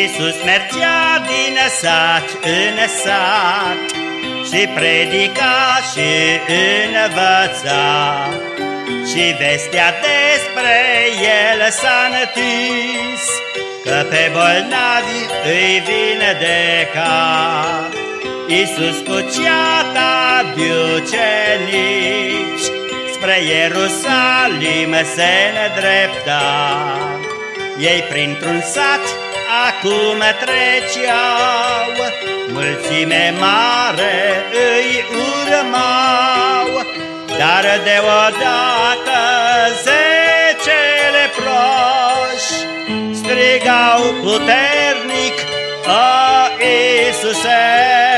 Iisus mergea din sat în sat Și predica și învăța. Și vestea despre el s-a întins Că pe bolnavi îi vindeca Iisus cu ceata diucenici Spre Ierusalim se nedrepta Ei printr-un sat acum treceau. Mulțime mare îi urmau Dar deodată zecele proși Strigau puternic, A, Iisuse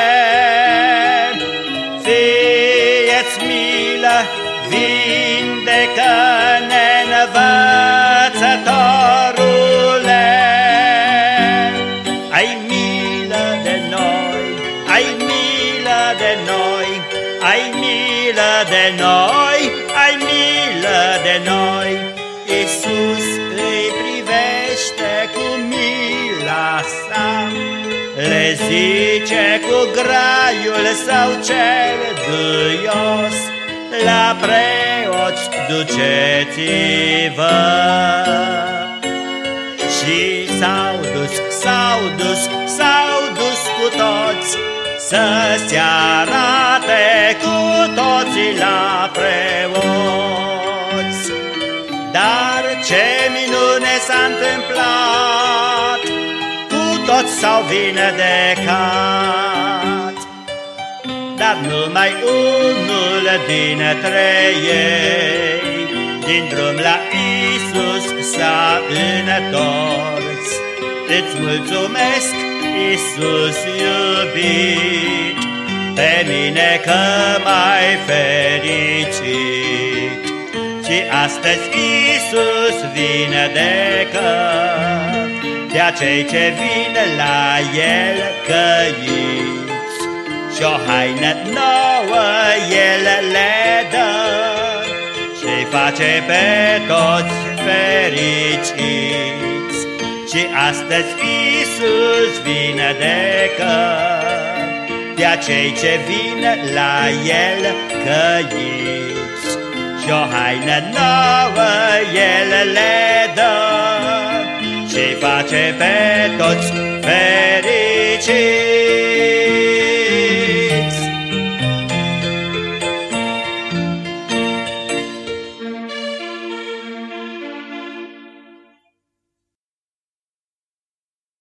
milă de noi, ai milă de noi. Iisus îi privește cu mila sa Le zice cu graiul său cel duios La preoți duceți-vă. Și s-au dus, s-au dus, s-au dus cu toți Să se arate cu toții la preoți. Dar ce minune s-a întâmplat Cu toți s-au vindecat. Dar numai unul dintre ei Din drum la Isus s-a întors Îți mulțumesc, Isus iubit Pe mine că m-ai fericit. Și astăzi Isus vindecă Pe acei ce vin la El căiți. Și-o haină nouă El le dă Și face pe toți fericiți Și astăzi Isus vindecă Pe acei ce vin la El căiți. Și-o haină nouă El le dă. Și face pe toți fericiți